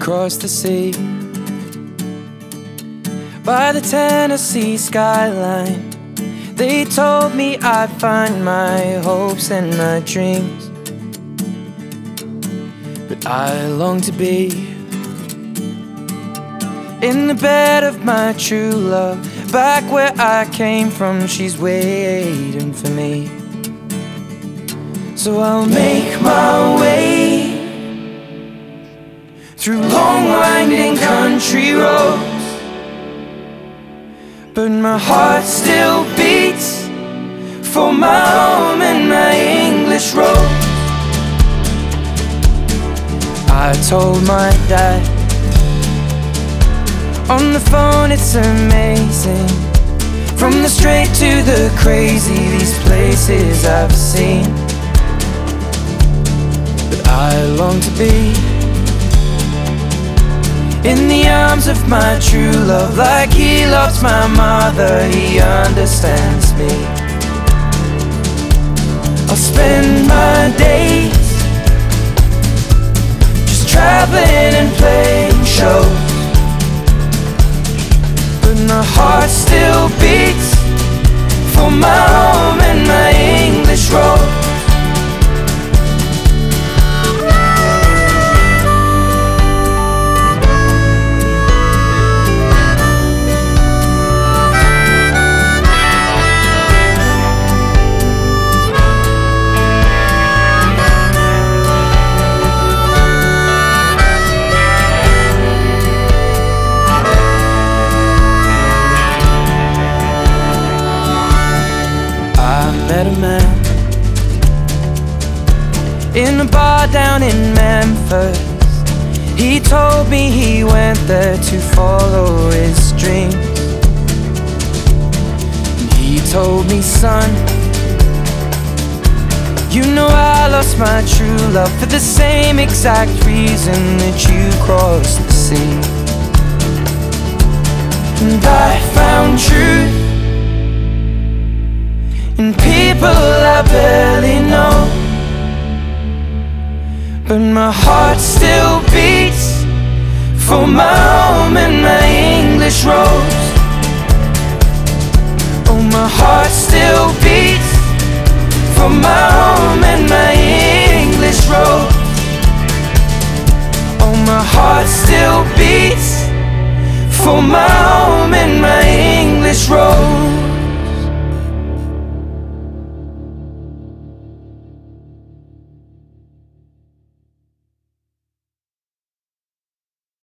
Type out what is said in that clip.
across the sea by the Tennessee skyline. They told me I'd find my hopes and my dreams. But I long to be in the bed of my true love, back where I came from. She's waiting for me. So I'll make my way through long winding country roads. But my heart still beats for my home and my English road. I told my dad on the phone, it's amazing. From the straight to the crazy, these places I've seen. But I long to be in the arms of my true love, like he loves my mother, he understands me. I'll spend my days just traveling and playing shows, but my heart still beats for my home in a bar down in Memphis. He told me he went there to follow his dreams. He told me, son, you know I lost my true love for the same exact reason that you crossed the sea. And I found truth But my heart still beats for my home and my English rose. Oh, my heart still beats for my home and my English rose. Oh, my heart still beats for my home and my.